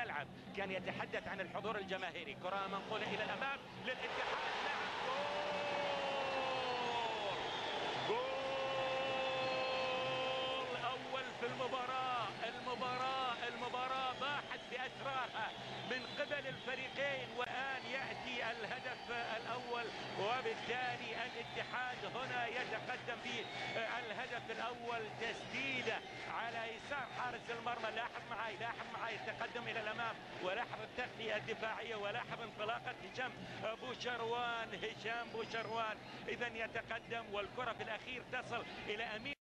الملعب كان يتحدث عن الحضور الجماهيري. كرة منقولة إلى الأمام للاتحاد نعم. جول! جول! أول في المباراة. المباراة المباراة باحت بأسرارها من قبل الفريقين والآن يأتي الهدف الأول. وبالتالي الاتحاد هنا يتقدم بالهدف الأول تسديدة على يسار حارس المرمى لاحظ معي لاحظ معي التقدم إلى الأمام ولاحظ التغطية الدفاعية ولاحظ انطلاقة هشام بوشروان هشام بوشروان إذا يتقدم والكرة في الأخير تصل إلى أمين